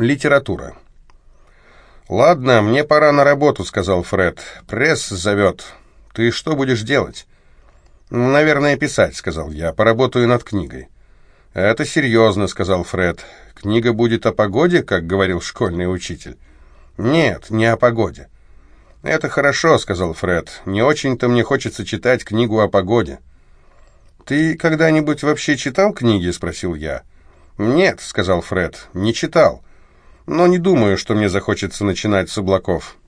Литература. «Ладно, мне пора на работу», — сказал Фред. «Пресс зовет. Ты что будешь делать?» «Наверное, писать», — сказал я. «Поработаю над книгой». «Это серьезно», — сказал Фред. «Книга будет о погоде, как говорил школьный учитель?» «Нет, не о погоде». «Это хорошо», — сказал Фред. «Не очень-то мне хочется читать книгу о погоде». «Ты когда-нибудь вообще читал книги?» — спросил я. «Нет», — сказал Фред, — «не читал. Но не думаю, что мне захочется начинать с облаков».